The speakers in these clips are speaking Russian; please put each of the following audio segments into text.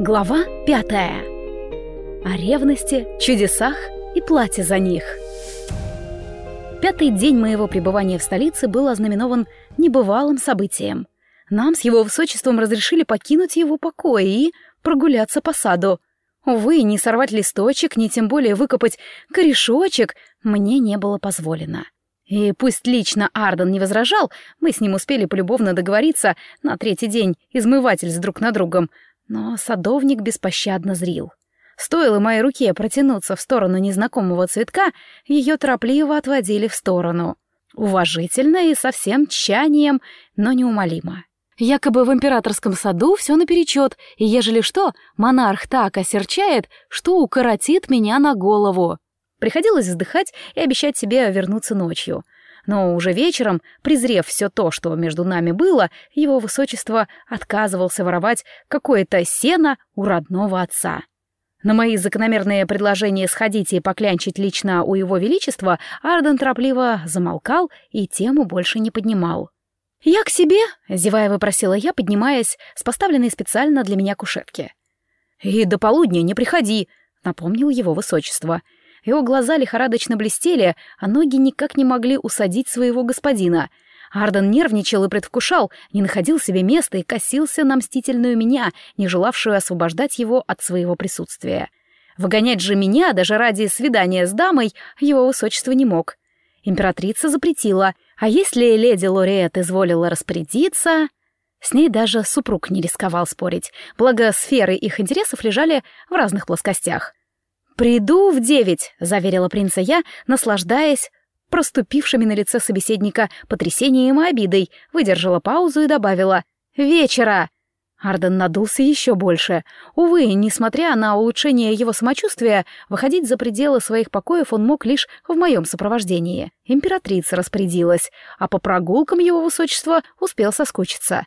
Глава пятая. О ревности, чудесах и плате за них. Пятый день моего пребывания в столице был ознаменован небывалым событием. Нам с его высочеством разрешили покинуть его покой и прогуляться по саду. Увы, не сорвать листочек, ни тем более выкопать корешочек мне не было позволено. И пусть лично Арден не возражал, мы с ним успели полюбовно договориться на третий день измывательств друг на другом — но садовник беспощадно зрил. Стоило моей руке протянуться в сторону незнакомого цветка, ее торопливо отводили в сторону. Уважительно и со всем тщанием, но неумолимо. Якобы в императорском саду все наперечет, и ежели что, монарх так осерчает, что укоротит меня на голову. Приходилось вздыхать и обещать себе вернуться ночью — но уже вечером, презрев все то, что между нами было, его высочество отказывался воровать какое-то сено у родного отца. На мои закономерные предложения сходить и поклянчить лично у его величества Арден торопливо замолкал и тему больше не поднимал. «Я к себе», — зевая выпросила я, поднимаясь с поставленной специально для меня кушетки. «И до полудня не приходи», — напомнил его высочество — его глаза лихорадочно блестели, а ноги никак не могли усадить своего господина. Арден нервничал и предвкушал, не находил себе места и косился на мстительную меня, не желавшую освобождать его от своего присутствия. Выгонять же меня даже ради свидания с дамой его высочество не мог. Императрица запретила, а если леди Лориет изволила распорядиться... С ней даже супруг не рисковал спорить, благо сферы их интересов лежали в разных плоскостях. «Приду в девять», — заверила принца я, наслаждаясь проступившими на лице собеседника потрясением и обидой, выдержала паузу и добавила «Вечера». Арден надулся еще больше. Увы, несмотря на улучшение его самочувствия, выходить за пределы своих покоев он мог лишь в моем сопровождении. Императрица распорядилась, а по прогулкам его высочества успел соскучиться.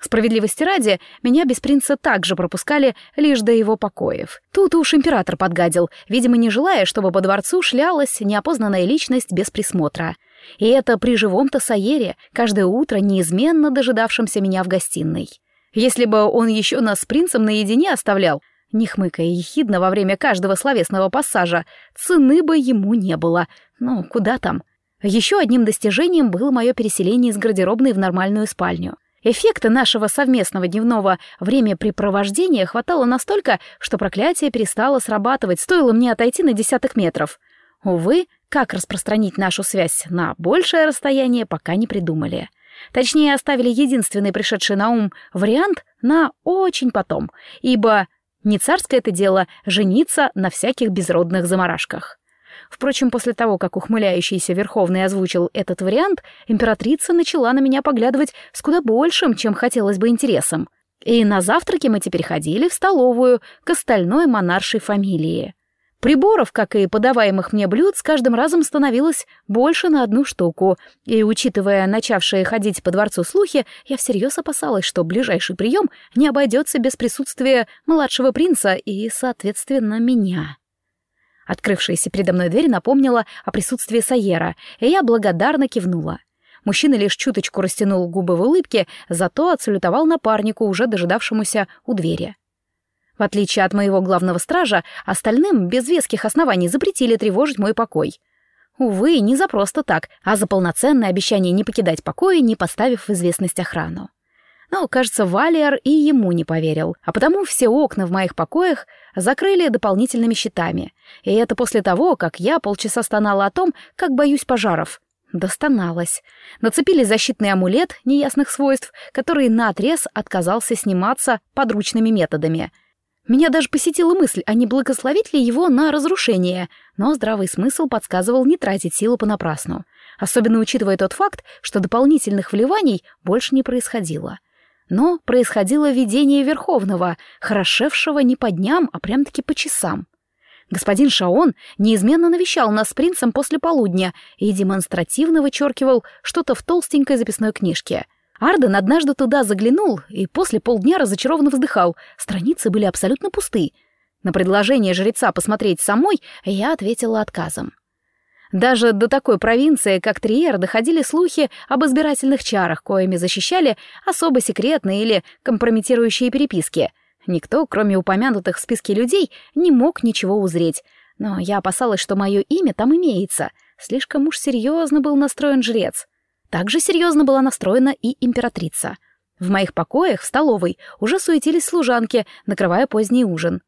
Справедливости ради, меня без принца также пропускали лишь до его покоев. Тут уж император подгадил, видимо, не желая, чтобы по дворцу шлялась неопознанная личность без присмотра. И это при живом-то Саере, каждое утро неизменно дожидавшемся меня в гостиной. Если бы он еще нас с принцем наедине оставлял, не хмыкая ехидно во время каждого словесного пассажа, цены бы ему не было. Ну, куда там? Еще одним достижением было мое переселение из гардеробной в нормальную спальню — Эффекта нашего совместного дневного времяпрепровождения хватало настолько, что проклятие перестало срабатывать, стоило мне отойти на десяток метров. Увы, как распространить нашу связь на большее расстояние, пока не придумали. Точнее, оставили единственный пришедший на ум вариант на очень потом, ибо не царское это дело жениться на всяких безродных заморашках. Впрочем, после того, как ухмыляющийся Верховный озвучил этот вариант, императрица начала на меня поглядывать с куда большим, чем хотелось бы интересом. И на завтраке мы теперь ходили в столовую к остальной монаршей фамилии. Приборов, как и подаваемых мне блюд, с каждым разом становилось больше на одну штуку, и, учитывая начавшие ходить по дворцу слухи, я всерьез опасалась, что ближайший прием не обойдется без присутствия младшего принца и, соответственно, меня. Открывшаяся передо мной дверь напомнила о присутствии Саера, и я благодарно кивнула. Мужчина лишь чуточку растянул губы в улыбке, зато отсалютовал напарнику, уже дожидавшемуся у двери. В отличие от моего главного стража, остальным без веских оснований запретили тревожить мой покой. Увы, не за просто так, а за полноценное обещание не покидать покоя, не поставив в известность охрану. Но, кажется, Валиар и ему не поверил, а потому все окна в моих покоях закрыли дополнительными щитами. И это после того, как я полчаса стонала о том, как боюсь пожаров. Достоналась. Нацепили защитный амулет неясных свойств, который наотрез отказался сниматься подручными методами. Меня даже посетила мысль, а не благословить ли его на разрушение, но здравый смысл подсказывал не тратить силу понапрасну. Особенно учитывая тот факт, что дополнительных вливаний больше не происходило — но происходило видение Верховного, хорошевшего не по дням, а прям-таки по часам. Господин Шаон неизменно навещал нас с принцем после полудня и демонстративно вычеркивал что-то в толстенькой записной книжке. Арден однажды туда заглянул и после полдня разочарованно вздыхал, страницы были абсолютно пусты. На предложение жреца посмотреть самой я ответила отказом. Даже до такой провинции, как Триер, доходили слухи об избирательных чарах, коими защищали особо секретные или компрометирующие переписки. Никто, кроме упомянутых в списке людей, не мог ничего узреть. Но я опасалась, что мое имя там имеется. Слишком уж серьезно был настроен жрец. Также серьезно была настроена и императрица. В моих покоях в столовой уже суетились служанки, накрывая поздний ужин.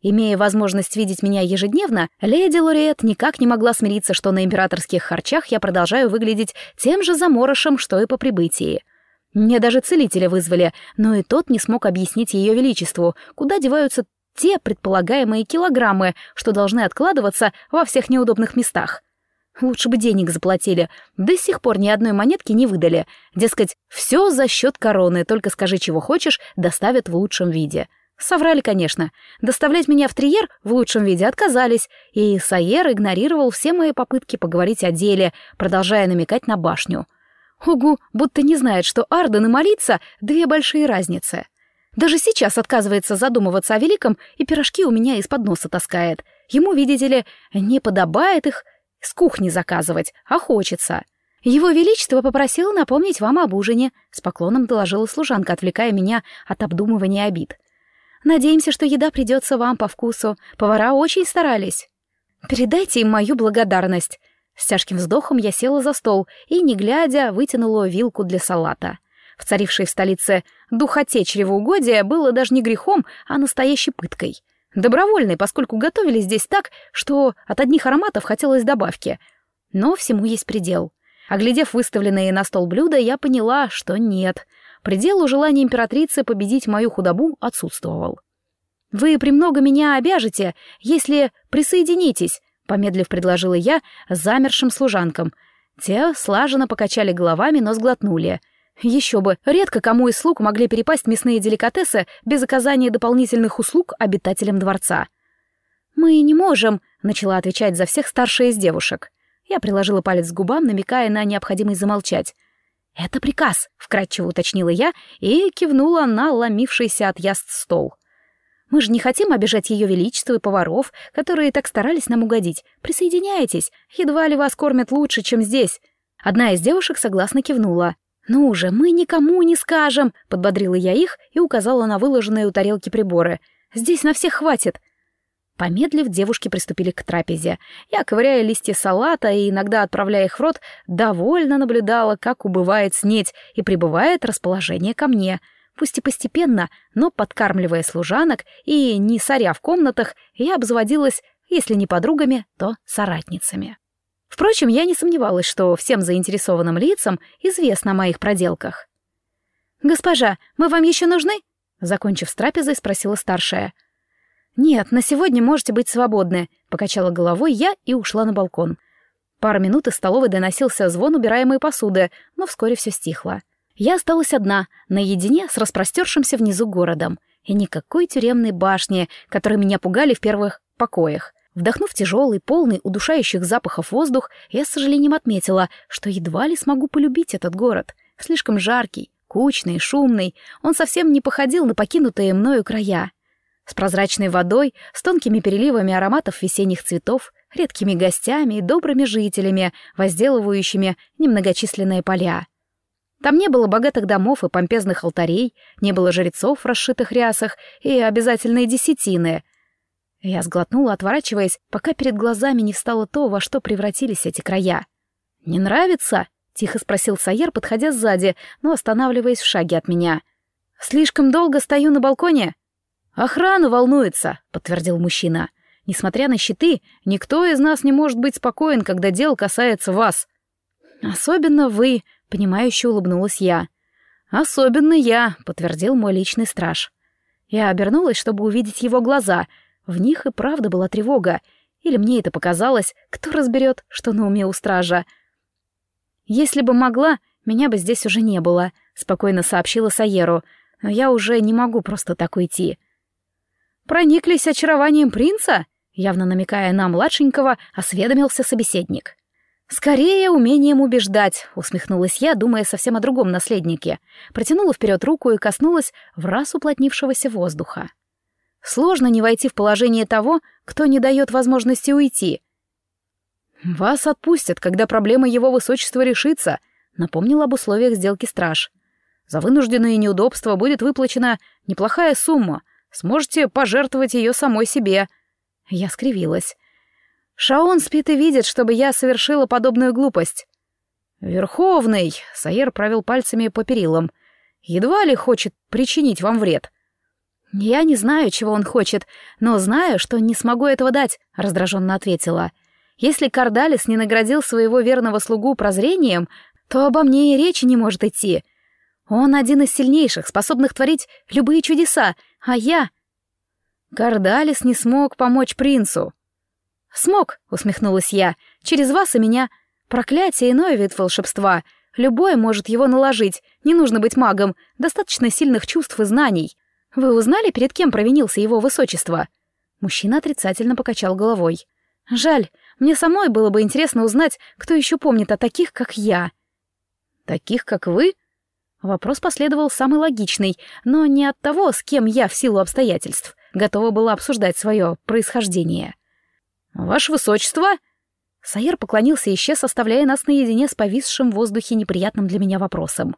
Имея возможность видеть меня ежедневно, леди Лориет никак не могла смириться, что на императорских харчах я продолжаю выглядеть тем же заморышем, что и по прибытии. Мне даже целителя вызвали, но и тот не смог объяснить ее величеству, куда деваются те предполагаемые килограммы, что должны откладываться во всех неудобных местах. Лучше бы денег заплатили. До сих пор ни одной монетки не выдали. Дескать, все за счет короны, только скажи, чего хочешь, доставят в лучшем виде. Соврали, конечно. Доставлять меня в Триер в лучшем виде отказались, и Саер игнорировал все мои попытки поговорить о деле, продолжая намекать на башню. Угу, будто не знает, что Арден и молиться — две большие разницы. Даже сейчас отказывается задумываться о великом, и пирожки у меня из-под носа таскает. Ему, видите ли, не подобает их с кухни заказывать, а хочется. Его Величество попросил напомнить вам об ужине, с поклоном доложила служанка, отвлекая меня от обдумывания обид. Надеемся, что еда придется вам по вкусу. Повара очень старались. Передайте им мою благодарность. С тяжким вздохом я села за стол и, не глядя, вытянула вилку для салата. В царившей в столице духоте чревоугодия было даже не грехом, а настоящей пыткой. Добровольной, поскольку готовили здесь так, что от одних ароматов хотелось добавки. Но всему есть предел. Оглядев выставленные на стол блюда, я поняла, что нет — Предел у желания императрицы победить мою худобу отсутствовал. «Вы премного меня обяжете, если присоединитесь», — помедлив предложила я замершим служанкам. Те слаженно покачали головами, но сглотнули. Еще бы, редко кому из слуг могли перепасть мясные деликатесы без оказания дополнительных услуг обитателям дворца. «Мы не можем», — начала отвечать за всех старшая из девушек. Я приложила палец к губам, намекая на необходимость замолчать. «Это приказ», — вкратчиво уточнила я и кивнула на ломившийся от яст стол. «Мы же не хотим обижать ее величество и поваров, которые так старались нам угодить. Присоединяйтесь, едва ли вас кормят лучше, чем здесь». Одна из девушек согласно кивнула. «Ну же, мы никому не скажем», — подбодрила я их и указала на выложенные у тарелки приборы. «Здесь на всех хватит». Помедлив, девушки приступили к трапезе. Я, ковыряя листья салата и иногда отправляя их в рот, довольно наблюдала, как убывает снеть и прибывает расположение ко мне. Пусть и постепенно, но подкармливая служанок и не соря в комнатах, я обзаводилась, если не подругами, то соратницами. Впрочем, я не сомневалась, что всем заинтересованным лицам известно о моих проделках. «Госпожа, мы вам еще нужны?» Закончив с трапезой, спросила старшая — «Нет, на сегодня можете быть свободны», — покачала головой я и ушла на балкон. Пару минут из столовой доносился звон убираемой посуды, но вскоре все стихло. Я осталась одна, наедине с распростершимся внизу городом. И никакой тюремной башни, которые меня пугали в первых покоях. Вдохнув тяжелый, полный удушающих запахов воздух, я с сожалением отметила, что едва ли смогу полюбить этот город. Слишком жаркий, кучный, шумный, он совсем не походил на покинутые мною края с прозрачной водой, с тонкими переливами ароматов весенних цветов, редкими гостями и добрыми жителями, возделывающими немногочисленные поля. Там не было богатых домов и помпезных алтарей, не было жрецов в расшитых рясах и обязательные десятины. Я сглотнула, отворачиваясь, пока перед глазами не встало то, во что превратились эти края. «Не нравится?» — тихо спросил Саер, подходя сзади, но останавливаясь в шаге от меня. «Слишком долго стою на балконе?» «Охрана волнуется», — подтвердил мужчина. «Несмотря на щиты, никто из нас не может быть спокоен, когда дело касается вас». «Особенно вы», — понимающе улыбнулась я. «Особенно я», — подтвердил мой личный страж. Я обернулась, чтобы увидеть его глаза. В них и правда была тревога. Или мне это показалось, кто разберет, что на уме у стража. «Если бы могла, меня бы здесь уже не было», — спокойно сообщила Саеру. «Но я уже не могу просто так уйти». Прониклись очарованием принца? Явно намекая на младшенького, осведомился собеседник. «Скорее умением убеждать», — усмехнулась я, думая совсем о другом наследнике. Протянула вперед руку и коснулась в раз уплотнившегося воздуха. Сложно не войти в положение того, кто не дает возможности уйти. «Вас отпустят, когда проблема его высочества решится», — напомнил об условиях сделки страж. «За вынужденные неудобства будет выплачена неплохая сумма. Сможете пожертвовать ее самой себе». Я скривилась. Шаон спит и видит, чтобы я совершила подобную глупость. «Верховный», — Саер провел пальцами по перилам, — «едва ли хочет причинить вам вред». «Я не знаю, чего он хочет, но знаю, что не смогу этого дать», — раздраженно ответила. «Если Кардалис не наградил своего верного слугу прозрением, то обо мне и речи не может идти. Он один из сильнейших, способных творить любые чудеса, а я...» Кардалис не смог помочь принцу. «Смог», — усмехнулась я, — «через вас и меня. Проклятие — иной вид волшебства. Любой может его наложить, не нужно быть магом, достаточно сильных чувств и знаний». Вы узнали, перед кем провинился его высочество?» Мужчина отрицательно покачал головой. «Жаль, мне самой было бы интересно узнать, кто еще помнит о таких, как я». «Таких, как вы?» Вопрос последовал самый логичный, но не от того, с кем я в силу обстоятельств готова была обсуждать свое происхождение. «Ваше высочество!» Саер поклонился и исчез, оставляя нас наедине с повисшим в воздухе неприятным для меня вопросом.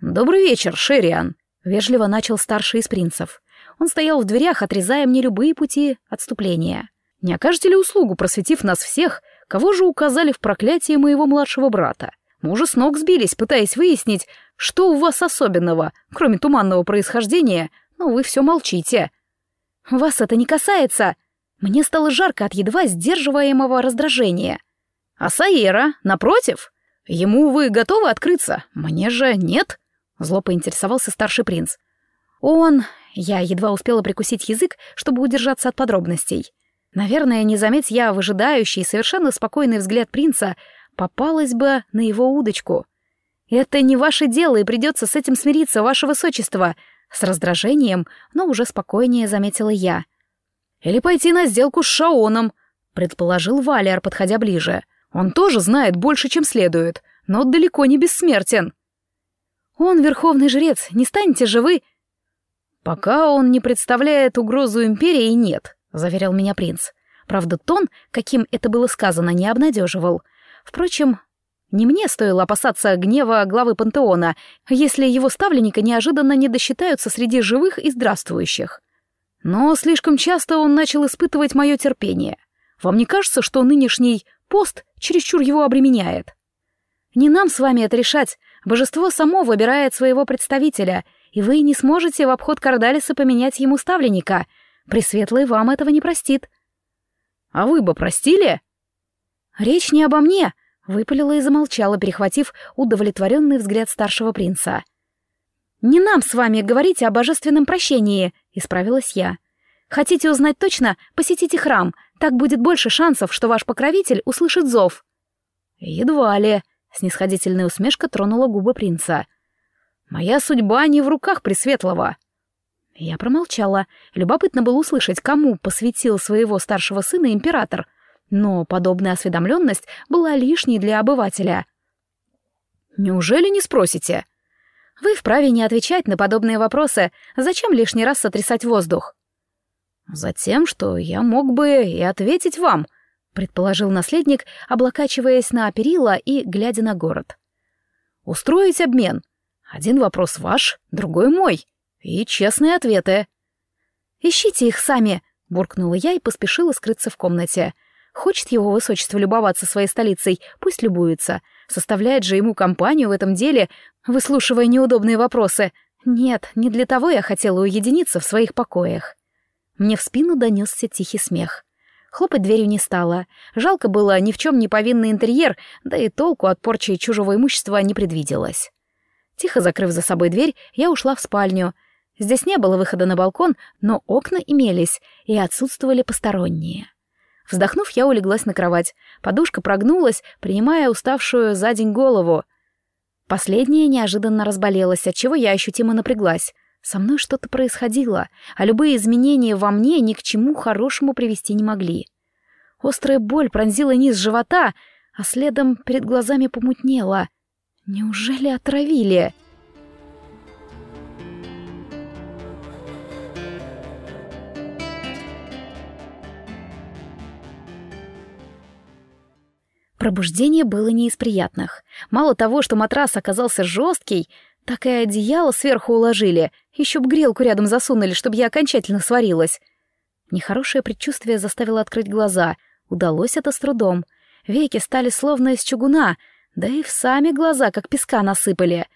«Добрый вечер, Шериан!» Вежливо начал старший из принцев. Он стоял в дверях, отрезая мне любые пути отступления. «Не окажете ли услугу, просветив нас всех, кого же указали в проклятии моего младшего брата? Мы уже с ног сбились, пытаясь выяснить, что у вас особенного, кроме туманного происхождения, но вы все молчите». «Вас это не касается!» Мне стало жарко от едва сдерживаемого раздражения. «А Саера, напротив? Ему вы готовы открыться? Мне же нет?» Зло поинтересовался старший принц. Он... Я едва успела прикусить язык, чтобы удержаться от подробностей. Наверное, не заметь я выжидающий, совершенно спокойный взгляд принца, попалась бы на его удочку. «Это не ваше дело, и придется с этим смириться, ваше высочество», с раздражением, но уже спокойнее заметила я. «Или пойти на сделку с Шаоном», — предположил Валиар, подходя ближе. «Он тоже знает больше, чем следует, но далеко не бессмертен». Он верховный жрец, не станете же вы...» «Пока он не представляет угрозу империи, нет», — заверил меня принц. Правда, тон, каким это было сказано, не обнадеживал. Впрочем, не мне стоило опасаться гнева главы пантеона, если его ставленника неожиданно не досчитаются среди живых и здравствующих. Но слишком часто он начал испытывать мое терпение. Вам не кажется, что нынешний пост чересчур его обременяет? Не нам с вами это решать, Божество само выбирает своего представителя, и вы не сможете в обход Кардалиса поменять ему ставленника. Пресветлый вам этого не простит. А вы бы простили? Речь не обо мне, выпалила и замолчала, перехватив удовлетворенный взгляд старшего принца. «Не нам с вами говорить о божественном прощении», — исправилась я. «Хотите узнать точно? Посетите храм. Так будет больше шансов, что ваш покровитель услышит зов». «Едва ли», Снисходительная усмешка тронула губы принца. «Моя судьба не в руках Пресветлого». Я промолчала. Любопытно было услышать, кому посвятил своего старшего сына император. Но подобная осведомленность была лишней для обывателя. «Неужели не спросите?» «Вы вправе не отвечать на подобные вопросы. Зачем лишний раз сотрясать воздух?» «Затем, что я мог бы и ответить вам», предположил наследник, облокачиваясь на перила и глядя на город. «Устроить обмен. Один вопрос ваш, другой мой. И честные ответы». «Ищите их сами», — буркнула я и поспешила скрыться в комнате. «Хочет его высочество любоваться своей столицей, пусть любуется. Составляет же ему компанию в этом деле, выслушивая неудобные вопросы. Нет, не для того я хотела уединиться в своих покоях». Мне в спину донесся тихий смех. Хлопать дверью не стало. Жалко было ни в чем не повинный интерьер, да и толку от порчи чужого имущества не предвиделось. Тихо закрыв за собой дверь, я ушла в спальню. Здесь не было выхода на балкон, но окна имелись, и отсутствовали посторонние. Вздохнув, я улеглась на кровать. Подушка прогнулась, принимая уставшую за день голову. Последняя неожиданно разболелась, отчего я ощутимо напряглась. Со мной что-то происходило, а любые изменения во мне ни к чему хорошему привести не могли. Острая боль пронзила низ живота, а следом перед глазами помутнело. Неужели отравили? Пробуждение было не из приятных. Мало того, что матрас оказался жесткий, так и одеяло сверху уложили — еще б грелку рядом засунули, чтобы я окончательно сварилась. Нехорошее предчувствие заставило открыть глаза. Удалось это с трудом. Веки стали словно из чугуна, да и в сами глаза, как песка насыпали.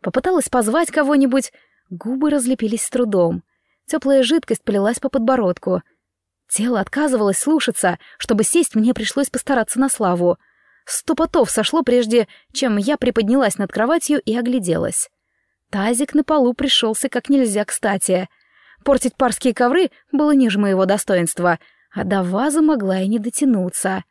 Попыталась позвать кого-нибудь, губы разлепились с трудом. Теплая жидкость полилась по подбородку. Тело отказывалось слушаться, чтобы сесть, мне пришлось постараться на славу. Сто потов сошло прежде, чем я приподнялась над кроватью и огляделась. Тазик на полу пришелся как нельзя кстати. Портить парские ковры было ниже моего достоинства, а до вазы могла и не дотянуться.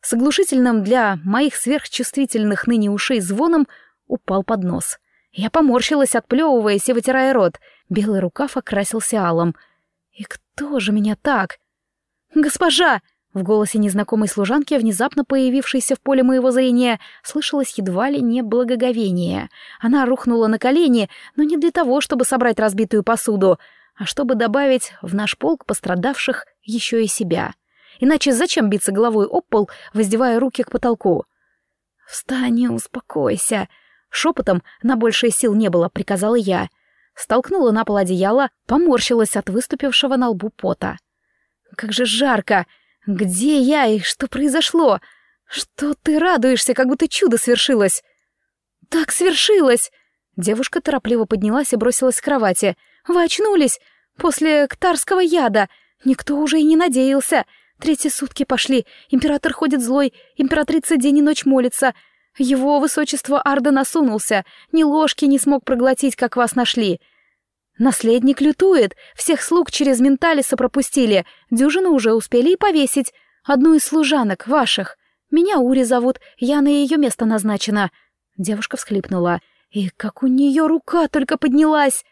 С оглушительным для моих сверхчувствительных ныне ушей звоном упал под нос. Я поморщилась, отплевываясь и вытирая рот. Белый рукав окрасился алым. И кто же меня так? «Госпожа!» В голосе незнакомой служанки, внезапно появившейся в поле моего зрения, слышалось едва ли не благоговение. Она рухнула на колени, но не для того, чтобы собрать разбитую посуду, а чтобы добавить в наш полк пострадавших еще и себя. Иначе зачем биться головой об пол, воздевая руки к потолку? «Встань успокойся!» Шепотом на большие сил не было, приказала я. Столкнула на пол одеяло, поморщилась от выступившего на лбу пота. «Как же жарко! Где я и что произошло? Что ты радуешься, как будто чудо свершилось?» «Так свершилось!» Девушка торопливо поднялась и бросилась с кровати. «Вы очнулись? После ктарского яда. Никто уже и не надеялся. Третьи сутки пошли. Император ходит злой, императрица день и ночь молится. Его высочество Арда насунулся, ни ложки не смог проглотить, как вас нашли. Наследник лютует, всех слуг через менталиса пропустили, дюжину уже успели и повесить. Одну из служанок, ваших. Меня Ури зовут, я на ее место назначена». Девушка всхлипнула. «И как у нее рука только поднялась!»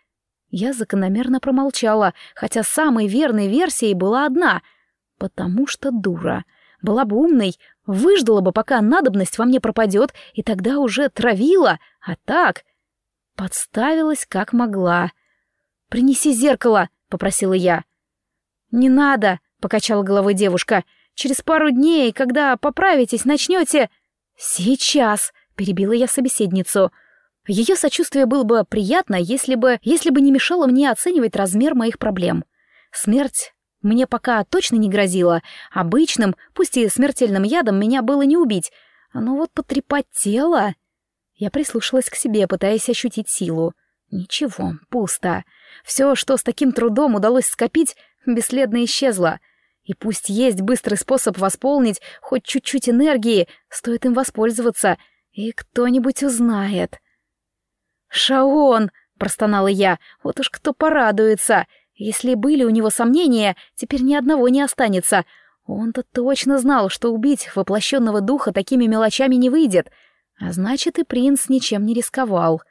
Я закономерно промолчала, хотя самой верной версией была одна. Потому что дура. Была бы умной, выждала бы, пока надобность во мне пропадет, и тогда уже травила, а так... Подставилась как могла. «Принеси зеркало», — попросила я. «Не надо», — покачала головой девушка. «Через пару дней, когда поправитесь, начнете...» «Сейчас», — перебила я собеседницу. Ее сочувствие было бы приятно, если бы, если бы не мешало мне оценивать размер моих проблем. Смерть мне пока точно не грозила. Обычным, пусть и смертельным ядом, меня было не убить. Но вот потрепать тело... Я прислушалась к себе, пытаясь ощутить силу. Ничего, пусто. Все, что с таким трудом удалось скопить, бесследно исчезло. И пусть есть быстрый способ восполнить хоть чуть-чуть энергии, стоит им воспользоваться, и кто-нибудь узнает. «Шаон!» — простонала я. «Вот уж кто порадуется! Если были у него сомнения, теперь ни одного не останется. Он-то точно знал, что убить воплощенного духа такими мелочами не выйдет, а значит, и принц ничем не рисковал».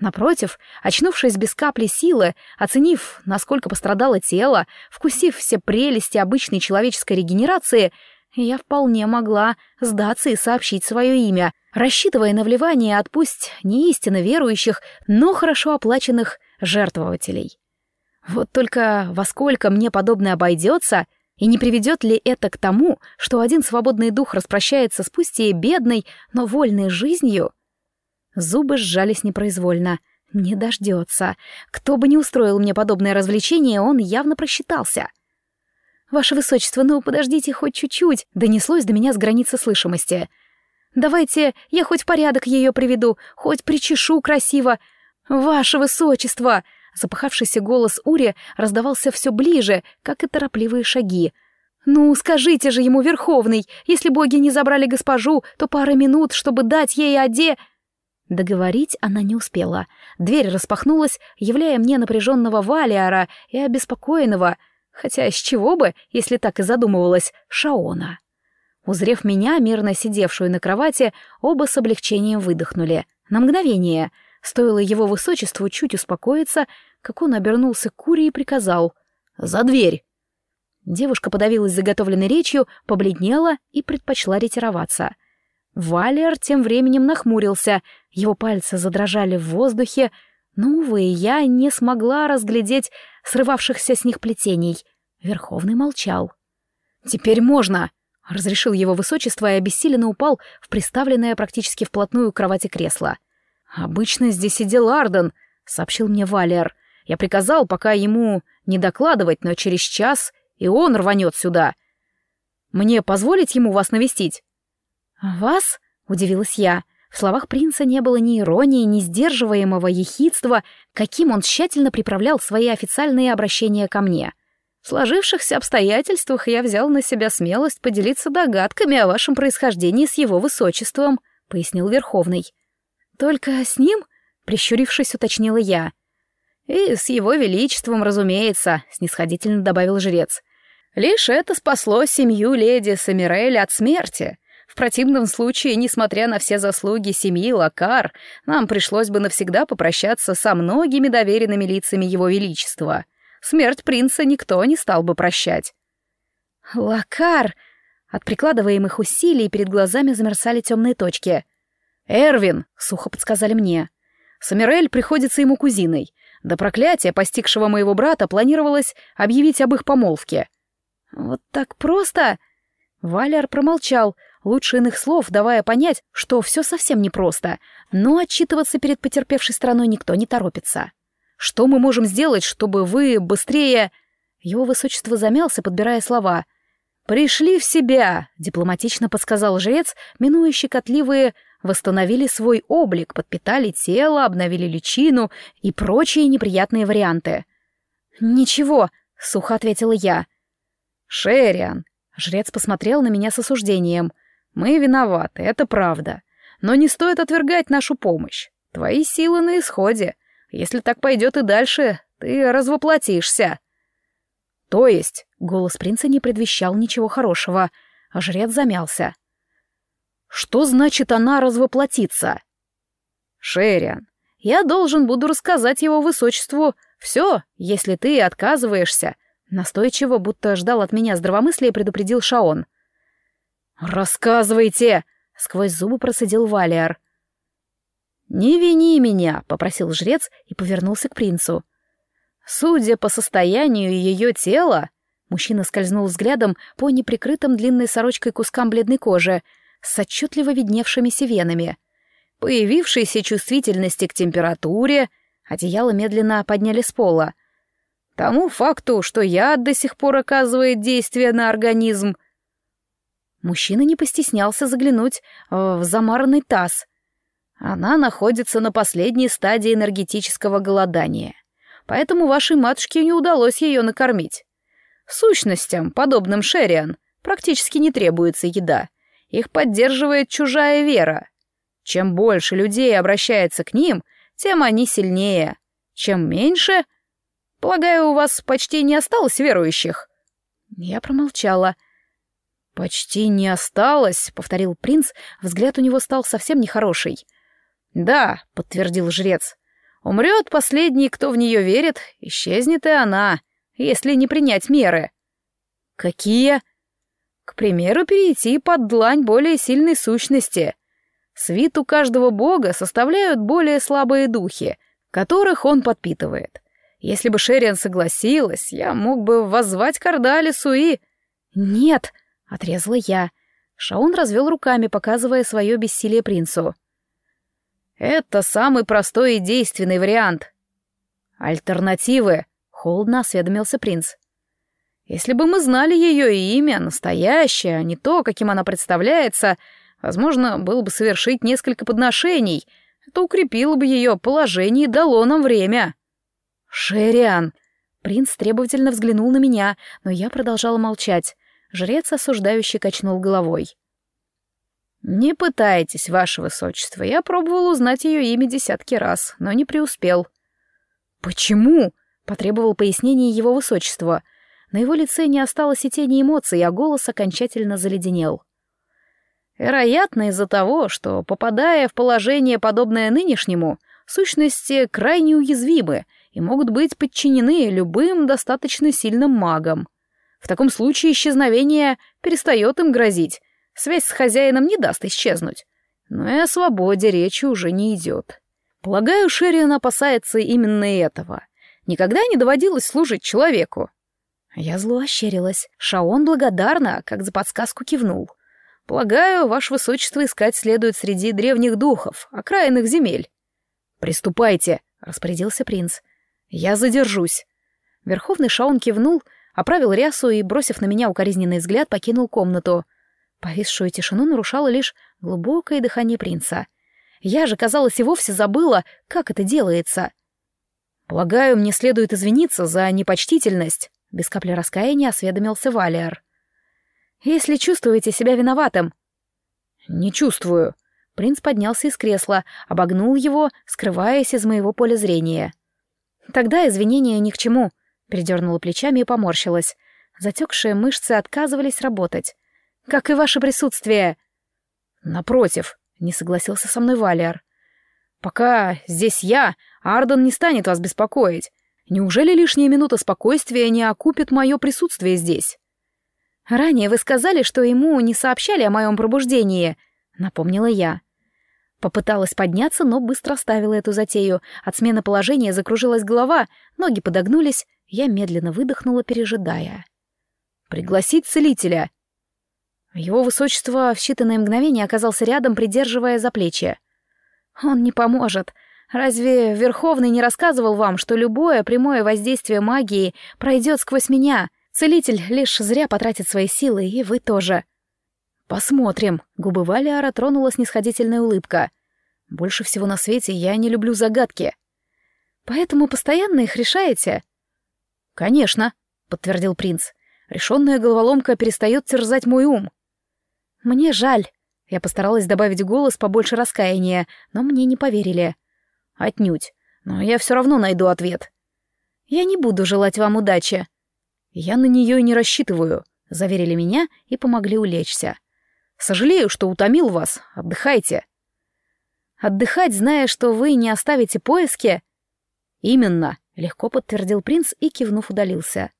Напротив, очнувшись без капли силы, оценив, насколько пострадало тело, вкусив все прелести обычной человеческой регенерации, я вполне могла сдаться и сообщить свое имя, рассчитывая на вливание от пусть не истинно верующих, но хорошо оплаченных жертвователей. Вот только во сколько мне подобное обойдется, и не приведет ли это к тому, что один свободный дух распрощается с пусть и бедной, но вольной жизнью — Зубы сжались непроизвольно. Не дождется. Кто бы ни устроил мне подобное развлечение, он явно просчитался. «Ваше высочество, ну подождите хоть чуть-чуть», — донеслось до меня с границы слышимости. «Давайте я хоть в порядок ее приведу, хоть причешу красиво. Ваше высочество!» Запахавшийся голос Ури раздавался все ближе, как и торопливые шаги. «Ну, скажите же ему, Верховный, если боги не забрали госпожу, то пара минут, чтобы дать ей оде...» Договорить она не успела. Дверь распахнулась, являя мне напряженного Валиара и обеспокоенного, хотя с чего бы, если так и задумывалась, Шаона. Узрев меня, мирно сидевшую на кровати, оба с облегчением выдохнули. На мгновение. Стоило его высочеству чуть успокоиться, как он обернулся к Куре и приказал «За дверь!». Девушка подавилась заготовленной речью, побледнела и предпочла ретироваться — Валер тем временем нахмурился, его пальцы задрожали в воздухе, но, увы, я не смогла разглядеть срывавшихся с них плетений. Верховный молчал. «Теперь можно!» — разрешил его высочество и обессиленно упал в приставленное практически вплотную к кровати кресло. «Обычно здесь сидел Арден», — сообщил мне Валер. «Я приказал пока ему не докладывать, но через час и он рванет сюда. Мне позволить ему вас навестить?» «Вас?» — удивилась я. В словах принца не было ни иронии, ни сдерживаемого ехидства, каким он тщательно приправлял свои официальные обращения ко мне. В сложившихся обстоятельствах я взял на себя смелость поделиться догадками о вашем происхождении с его высочеством, пояснил Верховный. Только с ним? Прищурившись, уточнила я. И с его величеством, разумеется, снисходительно добавил жрец. Лишь это спасло семью леди Самирель от смерти. Противном случае, несмотря на все заслуги семьи Лакар, нам пришлось бы навсегда попрощаться со многими доверенными лицами его величества. Смерть принца никто не стал бы прощать. «Лакар!» От прикладываемых усилий перед глазами замерцали темные точки. «Эрвин!» — сухо подсказали мне. Самирель приходится ему кузиной. До проклятия, постигшего моего брата, планировалось объявить об их помолвке. «Вот так просто?» Валер промолчал, лучше иных слов, давая понять, что все совсем непросто, но отчитываться перед потерпевшей стороной никто не торопится. «Что мы можем сделать, чтобы вы быстрее...» Его высочество замялся, подбирая слова. «Пришли в себя», — дипломатично подсказал жрец, минуя щекотливые восстановили свой облик, подпитали тело, обновили личину и прочие неприятные варианты. «Ничего», — сухо ответила я. «Шериан», — жрец посмотрел на меня с осуждением, — «мы виноваты, это правда. Но не стоит отвергать нашу помощь. Твои силы на исходе. Если так пойдет и дальше, ты развоплотишься». «То есть?» — голос принца не предвещал ничего хорошего, а жрец замялся. Что значит она развоплотится? Шериан, я должен буду рассказать его высочеству все, если ты отказываешься. Настойчиво, будто ждал от меня здравомыслия, предупредил Шаон. «Рассказывайте!» — сквозь зубы процедил Валиар. «Не вини меня», — попросил жрец и повернулся к принцу. «Судя по состоянию ее тела...» Мужчина скользнул взглядом по неприкрытым длинной сорочкой кускам бледной кожи, с отчетливо видневшимися венами. Появившейся чувствительности к температуре, одеяло медленно подняли с пола. Тому факту, что яд до сих пор оказывает действие на организм. Мужчина не постеснялся заглянуть э, в замаранный таз. Она находится на последней стадии энергетического голодания, поэтому вашей матушке не удалось ее накормить. Сущностям, подобным Шериан, практически не требуется еда — их поддерживает чужая вера. Чем больше людей обращается к ним, тем они сильнее. Чем меньше... Полагаю, у вас почти не осталось верующих?» Я промолчала. «Почти не осталось», — повторил принц, взгляд у него стал совсем нехороший. «Да», — подтвердил жрец, — «умрет последний, кто в нее верит, исчезнет и она, если не принять меры». «Какие?» К примеру, перейти под длань более сильной сущности. Свиту каждого бога составляют более слабые духи, которых он подпитывает. Если бы Шериан согласилась, я мог бы воззвать Кардалису и... «Нет!» — отрезала я. Шаун развел руками, показывая свое бессилие принцу. «Это самый простой и действенный вариант». «Альтернативы», — холодно осведомился принц. Если бы мы знали ее имя, настоящее, а не то, каким она представляется, возможно, было бы совершить несколько подношений. Это укрепило бы ее положение и дало нам время. Шериан. Принц требовательно взглянул на меня, но я продолжала молчать. Жрец осуждающий качнул головой. «Не пытайтесь, ваше высочество. Я пробовал узнать ее имя десятки раз, но не преуспел». «Почему?» — потребовал пояснения его высочества — на его лице не осталось и тени эмоций, а голос окончательно заледенел. Вероятно, из-за того, что, попадая в положение, подобное нынешнему, сущности крайне уязвимы и могут быть подчинены любым достаточно сильным магам. В таком случае исчезновение перестает им грозить, связь с хозяином не даст исчезнуть. Но и о свободе речи уже не идет. Полагаю, Шериан опасается именно этого. Никогда не доводилось служить человеку. Я зло ощерилась. Шаон благодарно, как за подсказку кивнул. «Полагаю, ваше высочество искать следует среди древних духов, окраинных земель». «Приступайте», — распорядился принц. «Я задержусь». Верховный Шаун кивнул, оправил рясу и, бросив на меня укоризненный взгляд, покинул комнату. Повисшую тишину нарушало лишь глубокое дыхание принца. Я же, казалось, и вовсе забыла, как это делается. «Полагаю, мне следует извиниться за непочтительность», — без капли раскаяния осведомился Валиар. «Если чувствуете себя виноватым». «Не чувствую». Принц поднялся из кресла, обогнул его, скрываясь из моего поля зрения. «Тогда извинения ни к чему», — передернула плечами и поморщилась. Затекшие мышцы отказывались работать. «Как и ваше присутствие». «Напротив», — не согласился со мной Валиар. «Пока здесь я, Арден не станет вас беспокоить. Неужели лишняя минута спокойствия не окупит мое присутствие здесь?» «Ранее вы сказали, что ему не сообщали о моем пробуждении», — напомнила я. Попыталась подняться, но быстро оставила эту затею. От смены положения закружилась голова, ноги подогнулись, я медленно выдохнула, пережидая. «Пригласить целителя!» Его высочество в считанные мгновения оказался рядом, придерживая за плечи. «Он не поможет. Разве Верховный не рассказывал вам, что любое прямое воздействие магии пройдет сквозь меня? Целитель лишь зря потратит свои силы, и вы тоже». «Посмотрим», — губы Валиара тронула снисходительная улыбка. «Больше всего на свете я не люблю загадки». «Поэтому постоянно их решаете?» «Конечно», — подтвердил принц. «Решенная головоломка перестает терзать мой ум». «Мне жаль», я постаралась добавить голос побольше раскаяния, но мне не поверили. Отнюдь. Но я все равно найду ответ. Я не буду желать вам удачи. Я на нее и не рассчитываю, заверили меня и помогли улечься. Сожалею, что утомил вас. Отдыхайте. Отдыхать, зная, что вы не оставите поиски? Именно, легко подтвердил принц и, кивнув, удалился.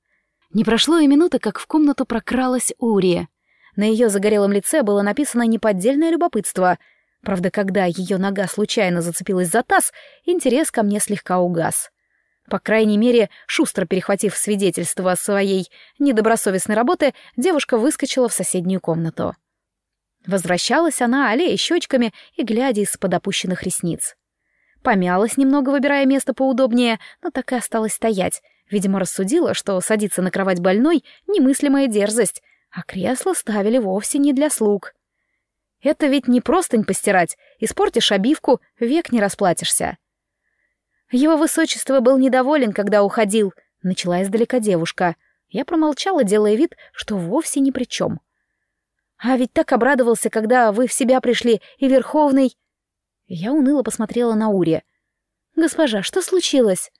Не прошло и минуты, как в комнату прокралась Урия. На ее загорелом лице было написано неподдельное любопытство. Правда, когда ее нога случайно зацепилась за таз, интерес ко мне слегка угас. По крайней мере, шустро перехватив свидетельство своей недобросовестной работы, девушка выскочила в соседнюю комнату. Возвращалась она, аллея щечками и глядя из-под опущенных ресниц. Помялась немного, выбирая место поудобнее, но так и осталась стоять. Видимо, рассудила, что садиться на кровать больной — немыслимая дерзость, а кресло ставили вовсе не для слуг. Это ведь не простынь постирать, испортишь обивку, век не расплатишься. Его высочество был недоволен, когда уходил, начала издалека девушка. Я промолчала, делая вид, что вовсе ни при чем. А ведь так обрадовался, когда вы в себя пришли, и Верховный... Я уныло посмотрела на Ури. «Госпожа, что случилось?»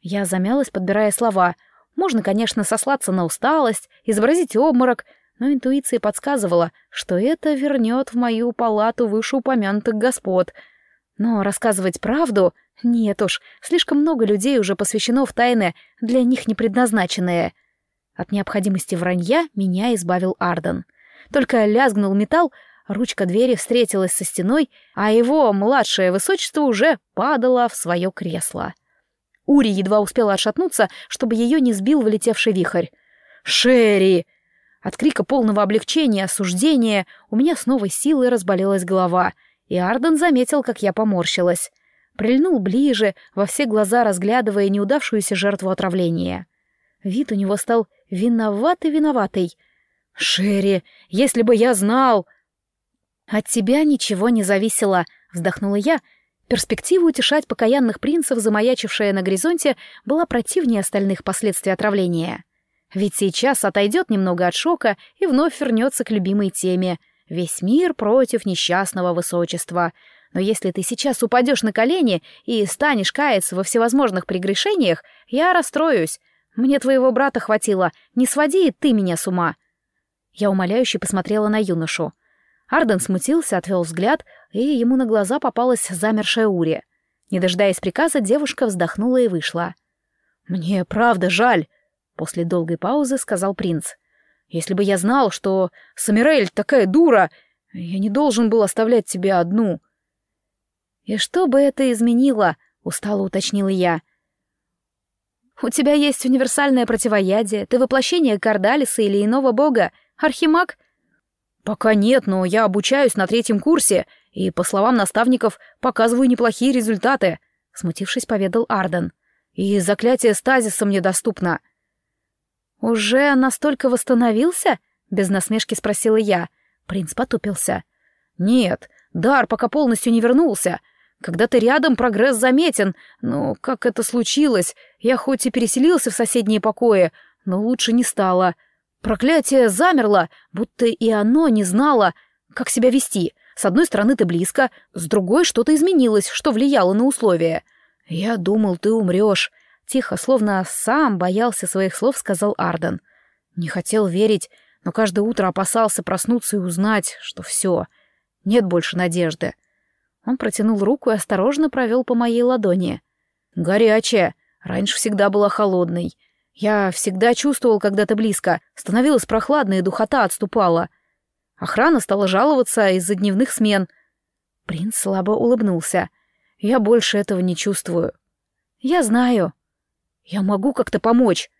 Я замялась, подбирая слова — можно, конечно, сослаться на усталость, изобразить обморок, но интуиция подсказывала, что это вернет в мою палату вышеупомянутых господ. Но рассказывать правду? Нет уж, слишком много людей уже посвящено в тайны, для них не предназначенные. От необходимости вранья меня избавил Арден. Только лязгнул металл, ручка двери встретилась со стеной, а его младшее высочество уже падало в свое кресло. Ури едва успела отшатнуться, чтобы ее не сбил вылетевший вихрь. «Шерри!» От крика полного облегчения, осуждения у меня с новой силой разболелась голова, и Арден заметил, как я поморщилась. Прильнул ближе, во все глаза разглядывая неудавшуюся жертву отравления. Вид у него стал виноватый-виноватый. «Шерри, если бы я знал...» «От тебя ничего не зависело», — вздохнула я, Перспектива утешать покаянных принцев, замаячившая на горизонте, была противнее остальных последствий отравления. Ведь сейчас отойдет немного от шока и вновь вернется к любимой теме. Весь мир против несчастного высочества. Но если ты сейчас упадешь на колени и станешь каяться во всевозможных прегрешениях, я расстроюсь. Мне твоего брата хватило, не своди ты меня с ума. Я умоляюще посмотрела на юношу. Арден смутился, отвел взгляд, и ему на глаза попалась замершая Ури. Не дожидаясь приказа, девушка вздохнула и вышла. «Мне правда жаль», — после долгой паузы сказал принц. «Если бы я знал, что Самирель такая дура, я не должен был оставлять тебя одну». «И что бы это изменило?» — устало уточнила я. У тебя есть универсальное противоядие, ты воплощение Кардалиса или иного бога, архимаг?» «Пока нет, но я обучаюсь на третьем курсе, и, по словам наставников, показываю неплохие результаты», — смутившись, поведал Арден. «И заклятие стазиса мне доступно». «Уже настолько восстановился?» — без насмешки спросила я. Принц потупился. «Нет, дар пока полностью не вернулся. Когда ты рядом, прогресс заметен. Но как это случилось? Я хоть и переселился в соседние покои, но лучше не стало. Проклятие замерло, будто и оно не знало, как себя вести. С одной стороны ты близко, с другой что-то изменилось, что влияло на условия. Я думал, ты умрешь. Тихо, словно сам боялся своих слов, сказал Арден. Не хотел верить, но каждое утро опасался проснуться и узнать, что все, нет больше надежды. Он протянул руку и осторожно провел по моей ладони. «Горячая. Раньше всегда была холодной. Я всегда чувствовал, когда ты близко. Становилась прохладно, и духота отступала. Охрана стала жаловаться из-за дневных смен». Принц слабо улыбнулся. «Я больше этого не чувствую». «Я знаю». «Я могу как-то помочь».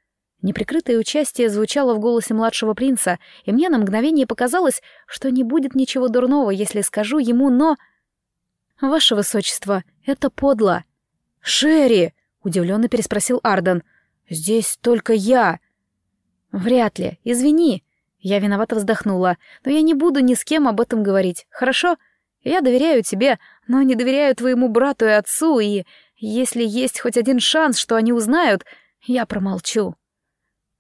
Неприкрытое участие звучало в голосе младшего принца, и мне на мгновение показалось, что не будет ничего дурного, если скажу ему «но», «Ваше высочество, это подло». «Шерри!» — удивленно переспросил Арден. «Здесь только я». «Вряд ли. Извини». Я виновато вздохнула. «Но я не буду ни с кем об этом говорить, хорошо? Я доверяю тебе, но не доверяю твоему брату и отцу, и если есть хоть один шанс, что они узнают, я промолчу».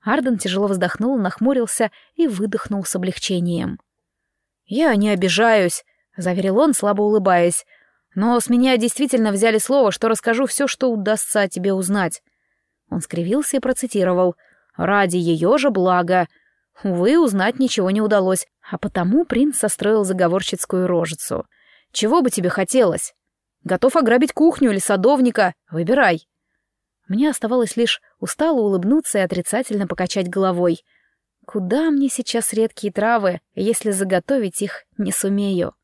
Арден тяжело вздохнул, нахмурился и выдохнул с облегчением. «Я не обижаюсь», — заверил он, слабо улыбаясь. Но с меня действительно взяли слово, что расскажу все, что удастся о тебе узнать. Он скривился и процитировал. «Ради ее же блага». Увы, узнать ничего не удалось, а потому принц состроил заговорщицкую рожицу. «Чего бы тебе хотелось? Готов ограбить кухню или садовника? Выбирай». Мне оставалось лишь устало улыбнуться и отрицательно покачать головой. Куда мне сейчас редкие травы, если заготовить их не сумею?